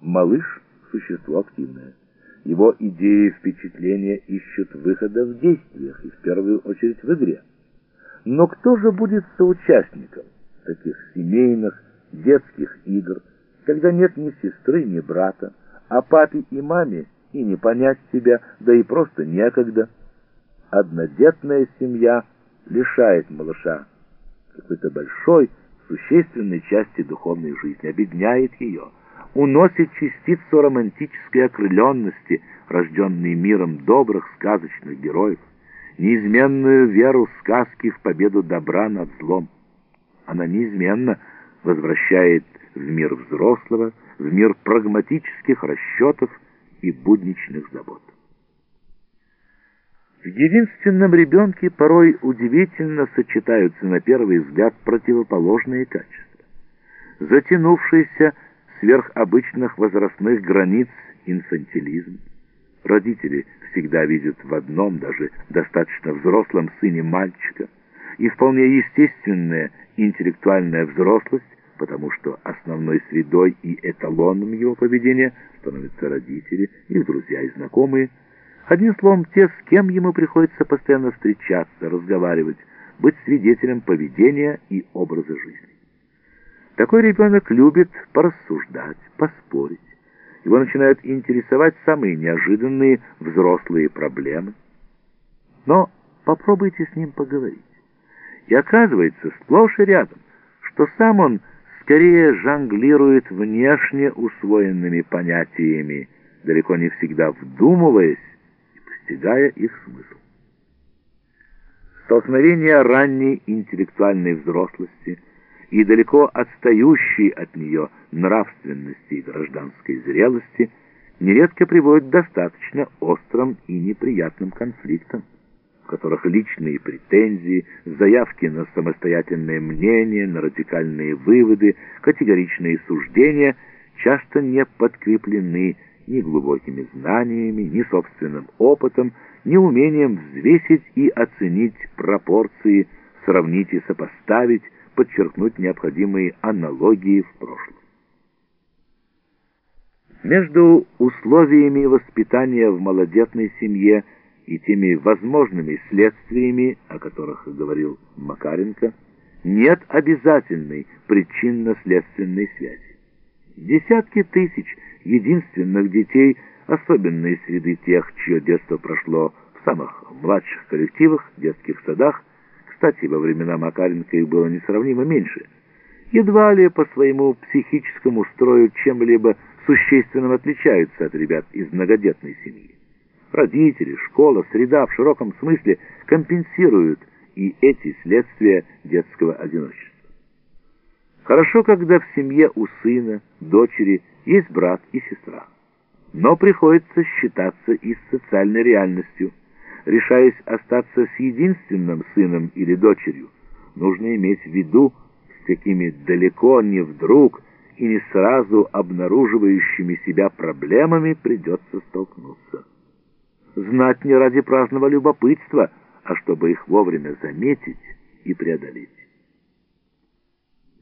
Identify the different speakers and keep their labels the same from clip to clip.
Speaker 1: Малыш – существо активное. Его идеи и впечатления ищут выхода в действиях и в первую очередь в игре. Но кто же будет соучастником таких семейных, детских игр, когда нет ни сестры, ни брата, а папе и маме и не понять себя, да и просто некогда. Однодетная семья лишает малыша какой-то большой, существенной части духовной жизни, обедняет ее, уносит частицу романтической окрыленности, рожденной миром добрых сказочных героев, неизменную веру сказки в победу добра над злом. Она неизменно возвращает в мир взрослого, в мир прагматических расчетов и будничных забот. В единственном ребенке порой удивительно сочетаются на первый взгляд противоположные качества. Затянувшийся сверх обычных возрастных границ инфантилизм. Родители всегда видят в одном, даже достаточно взрослом сыне мальчика, и вполне естественная интеллектуальная взрослость, потому что основной средой и эталоном его поведения становятся родители, их друзья и знакомые, Одним словом, те, с кем ему приходится постоянно встречаться, разговаривать, быть свидетелем поведения и образа жизни. Такой ребенок любит порассуждать, поспорить. Его начинают интересовать самые неожиданные взрослые проблемы. Но попробуйте с ним поговорить. И оказывается, сплошь и рядом, что сам он скорее жонглирует внешне усвоенными понятиями, далеко не всегда вдумываясь, постигая их смысл. Столкновение ранней интеллектуальной взрослости и далеко отстающей от нее нравственности и гражданской зрелости нередко приводит к достаточно острым и неприятным конфликтам, в которых личные претензии, заявки на самостоятельное мнение, на радикальные выводы, категоричные суждения часто не подкреплены ни глубокими знаниями, ни собственным опытом, ни умением взвесить и оценить пропорции, сравнить и сопоставить, подчеркнуть необходимые аналогии в прошлом. Между условиями воспитания в малодетной семье и теми возможными следствиями, о которых говорил Макаренко, нет обязательной причинно-следственной связи. Десятки тысяч единственных детей, особенно из среды тех, чье детство прошло в самых младших коллективах, детских садах, кстати, во времена Макаренко их было несравнимо меньше, едва ли по своему психическому строю чем-либо существенным отличаются от ребят из многодетной семьи. Родители, школа, среда в широком смысле компенсируют и эти следствия детского одиночества. Хорошо, когда в семье у сына, дочери есть брат и сестра. Но приходится считаться и с социальной реальностью. Решаясь остаться с единственным сыном или дочерью, нужно иметь в виду, с какими далеко не вдруг и не сразу обнаруживающими себя проблемами придется столкнуться. Знать не ради праздного любопытства, а чтобы их вовремя заметить и преодолеть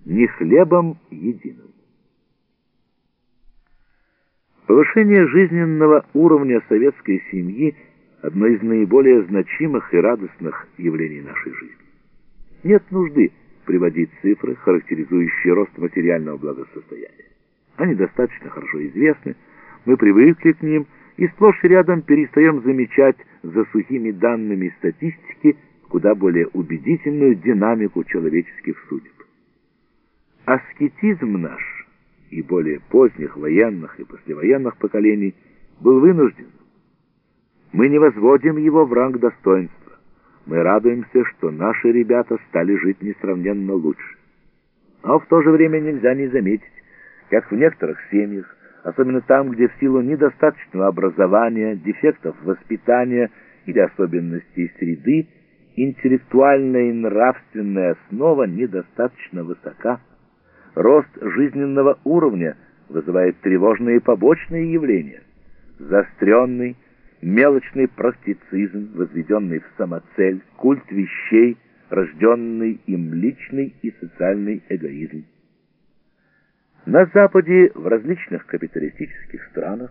Speaker 1: не хлебом единым. Повышение жизненного уровня советской семьи – одно из наиболее значимых и радостных явлений нашей жизни. Нет нужды приводить цифры, характеризующие рост материального благосостояния. Они достаточно хорошо известны, мы привыкли к ним и сплошь и рядом перестаем замечать за сухими данными статистики куда более убедительную динамику человеческих судеб аскетизм наш и более поздних военных и послевоенных поколений был вынужден. Мы не возводим его в ранг достоинства. Мы радуемся, что наши ребята стали жить несравненно лучше. Но в то же время нельзя не заметить, как в некоторых семьях, особенно там, где в силу недостаточного образования, дефектов воспитания или особенностей среды, интеллектуальная и нравственная основа недостаточно высока, Рост жизненного уровня вызывает тревожные побочные явления. Заостренный, мелочный практицизм, возведенный в самоцель, культ вещей, рожденный им личный и социальный эгоизм. На Западе, в различных капиталистических странах,